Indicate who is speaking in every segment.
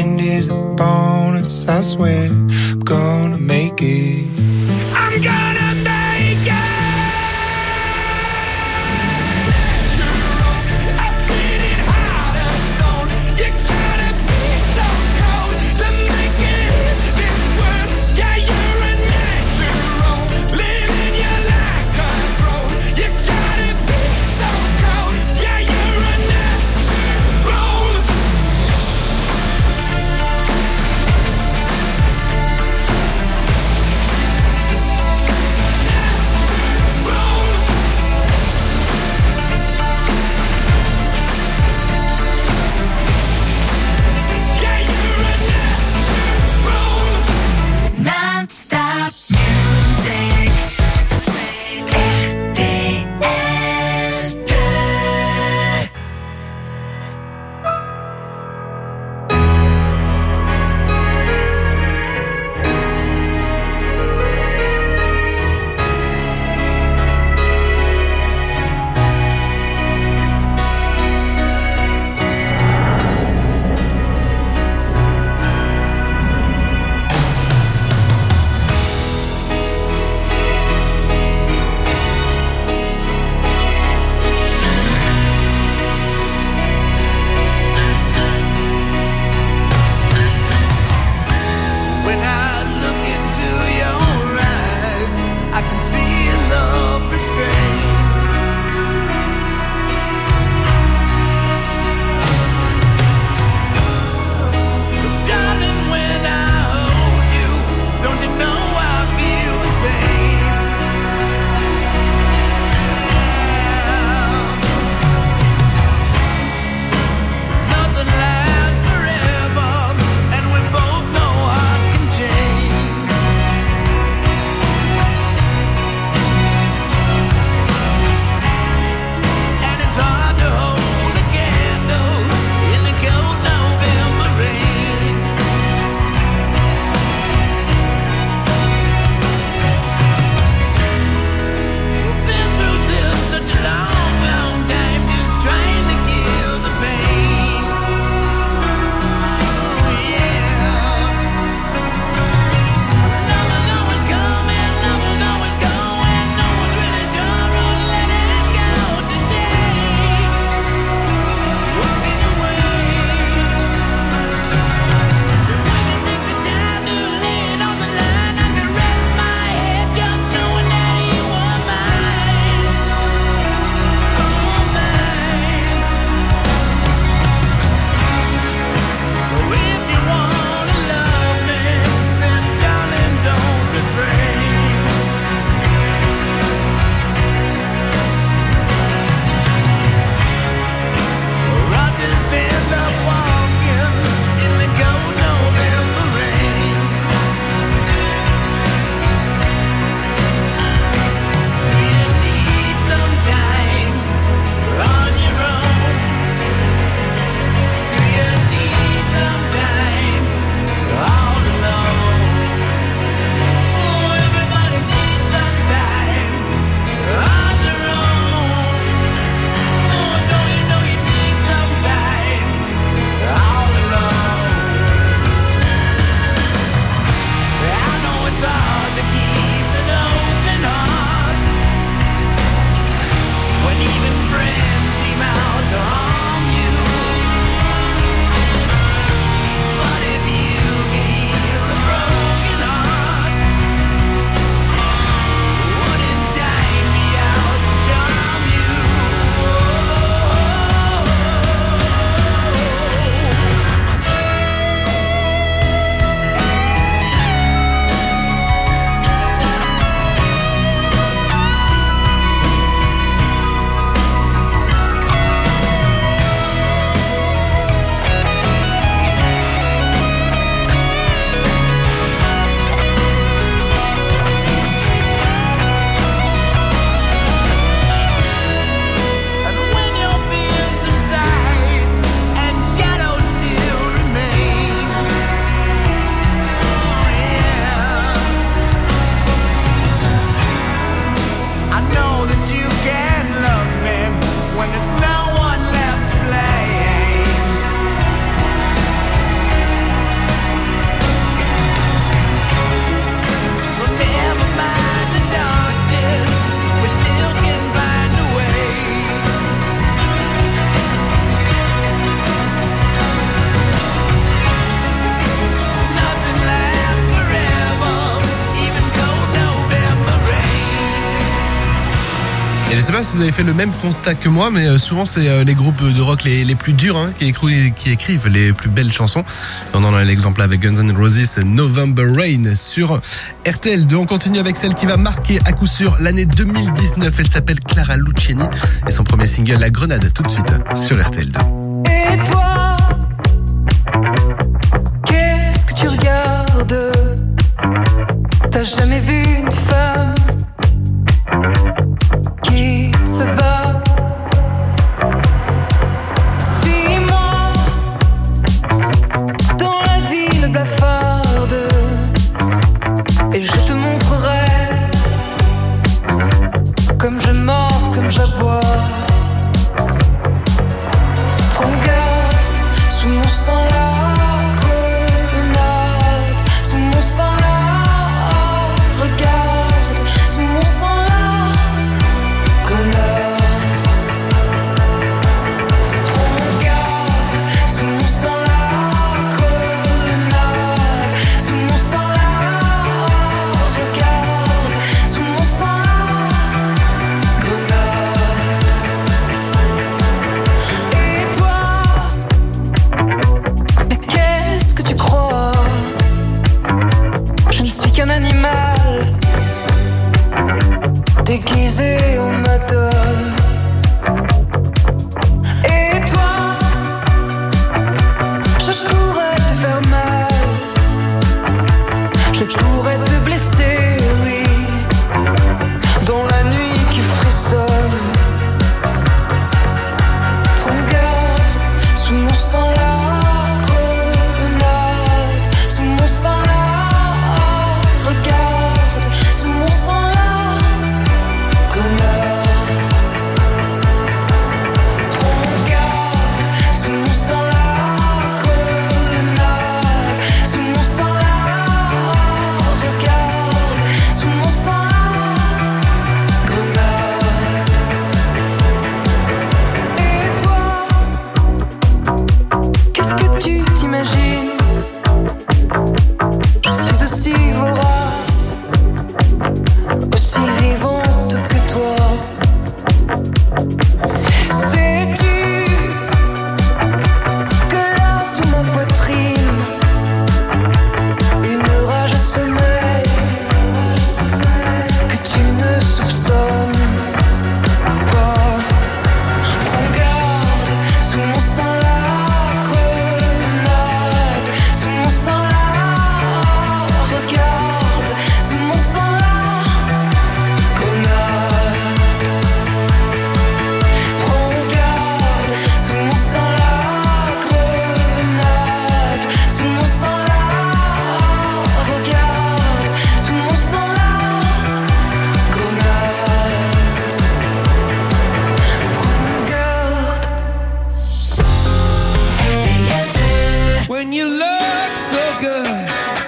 Speaker 1: end is a bonus. I swear I'm gonna make it. I'm gonna
Speaker 2: je sais pas si vous avez fait le même constat que moi, mais euh, souvent c'est euh, les groupes de rock les, plus durs hein, qui, écrivent, les plus belles chansons. On en a l'exemple avec Guns N' Roses November Rain sur RTL 2. On continue avec celle qui va marquer à coup sûr l'année 2019. Elle s'appelle Clara Luciani et son premier single La Grenade tout de suite
Speaker 3: hein, sur RTL 2.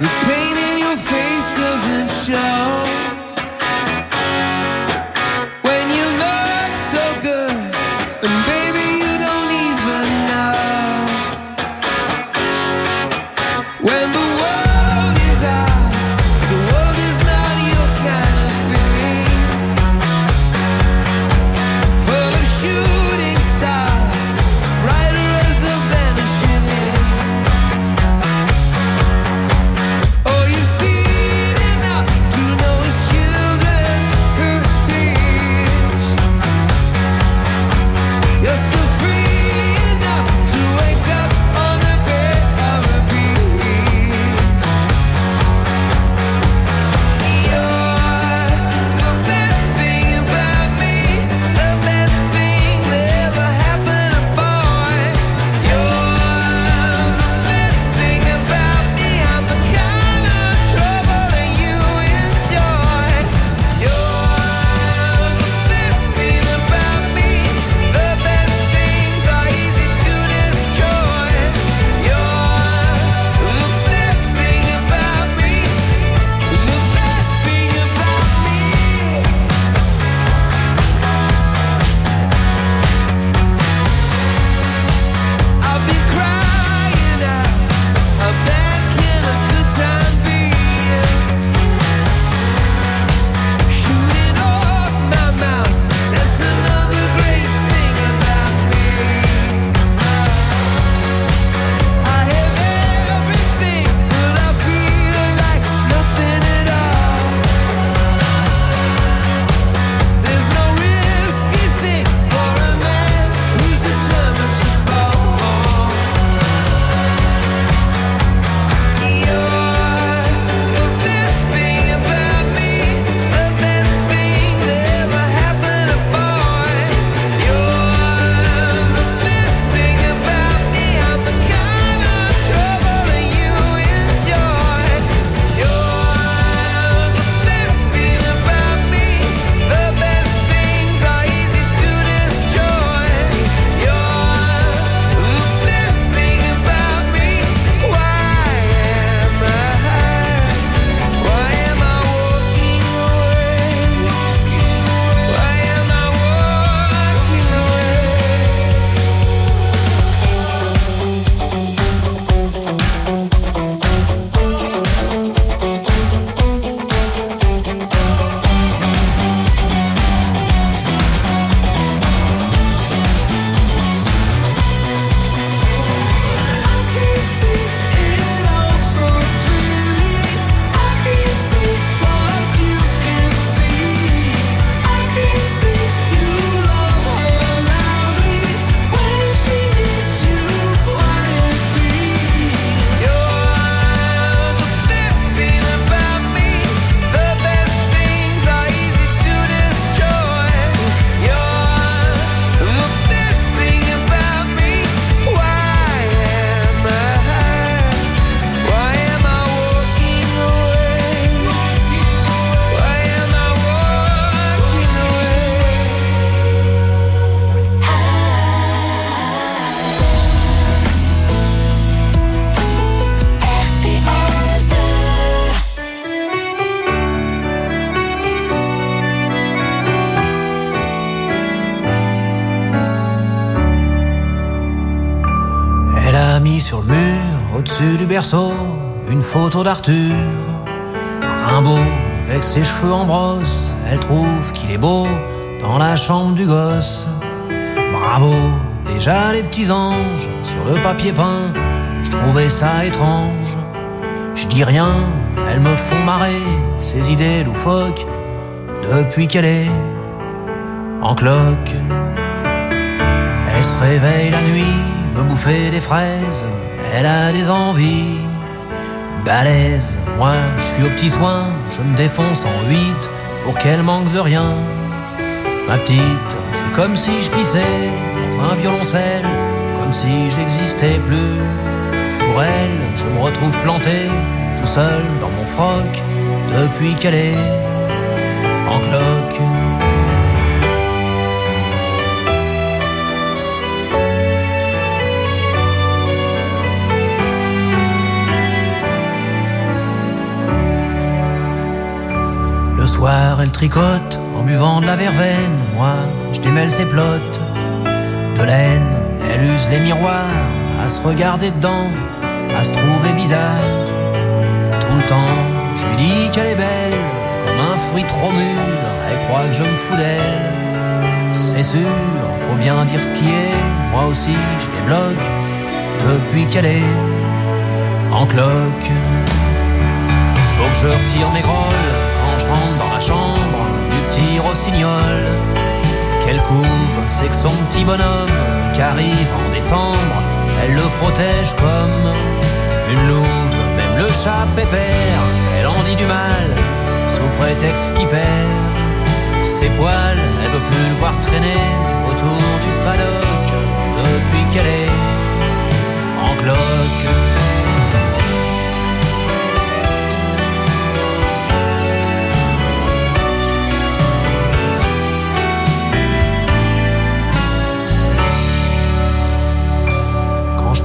Speaker 3: The pain
Speaker 4: au-dessus du berceau, une photo d'Arthur. Rimbaud, avec ses cheveux en brosse, elle trouve qu'il est beau dans la chambre du gosse. Bravo, déjà les petits anges sur le papier peint, je trouvais ça étrange. Je dis rien, elles me font marrer, ces idées loufoques, depuis qu'elle est en cloque. Elle se réveille la nuit, veut bouffer des fraises, elle a des envies balèze. Moi, je suis au petit soin, je me défonce en huit pour qu'elle manque de rien. Ma petite, c'est comme si je pissais dans un violoncelle, comme si j'existais plus. Pour elle, je me retrouve planté tout seul dans mon froc depuis qu'elle est en cloque. Soir, elle tricote en buvant de la verveine. Moi, je démêle ses plottes de laine. Elle use les miroirs à se regarder dedans, à se trouver bizarre. Tout le temps, je lui dis qu'elle est belle, comme un fruit trop mûr. Elle croit que je me fous d'elle. C'est sûr, faut bien dire ce qui est. Moi aussi, je débloque depuis qu'elle est en cloque. Faut que je retire mes grolles Quelle couve, c'est que son petit bonhomme qui arrive en décembre, elle le protège comme une louve. Même le chat pépère, elle en dit du mal, sous prétexte qu'il perd ses poils. Elle veut plus le voir traîner autour du paddock depuis qu'elle est en cloque.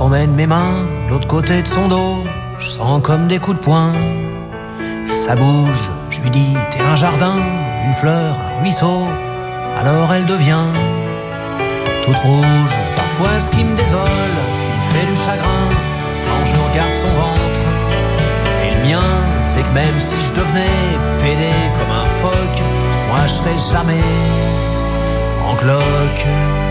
Speaker 4: Promène mes mains l'autre côté de son dos, je sens comme des coups de poing. Ça bouge, je lui dis t'es un jardin, une fleur, un ruisseau. Alors elle devient toute rouge. Parfois ce qui me désole, ce qui me fait du chagrin, quand je regarde son ventre. Et le mien, c'est que même si je devenais pédé comme un phoque, moi je serais jamais en cloque.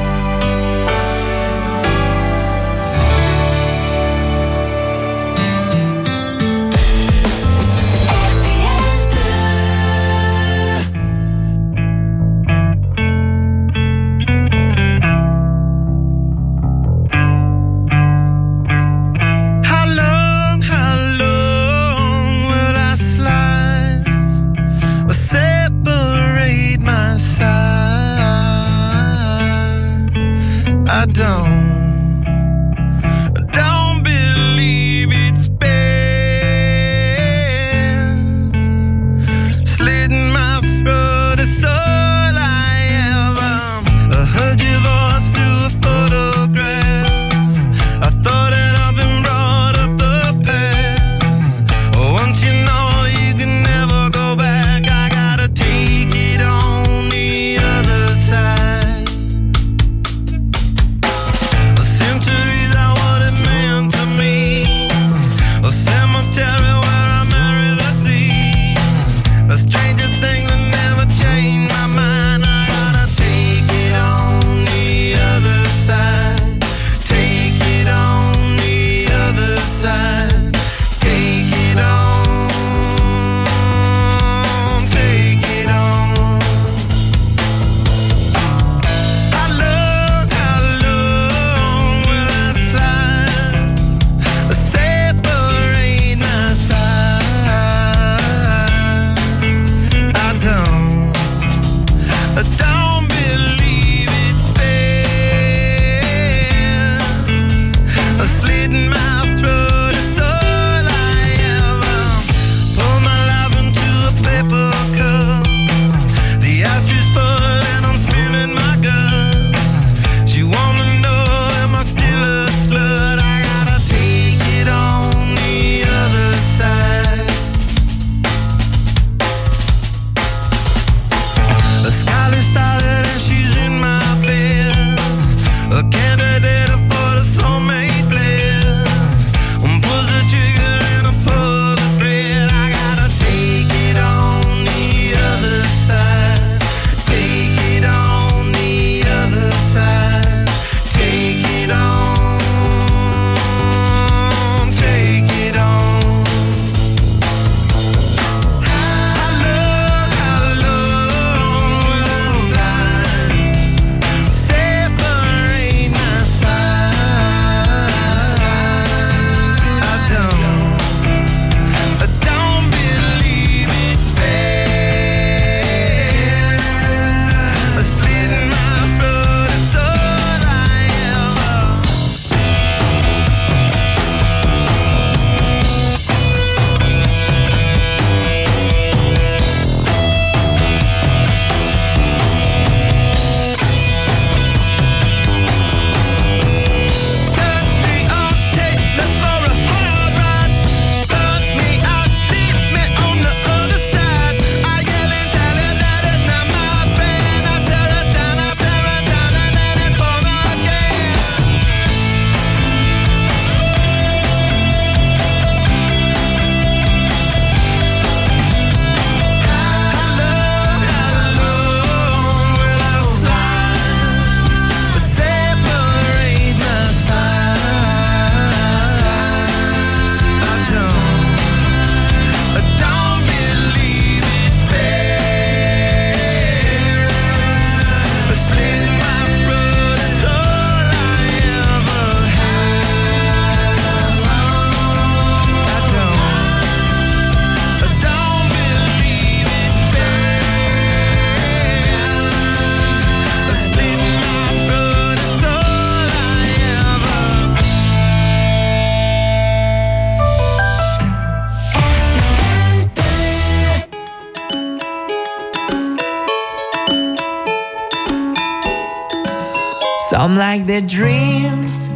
Speaker 5: Some like their dreams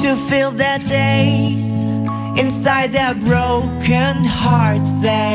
Speaker 5: to fill their days inside their broken hearts. They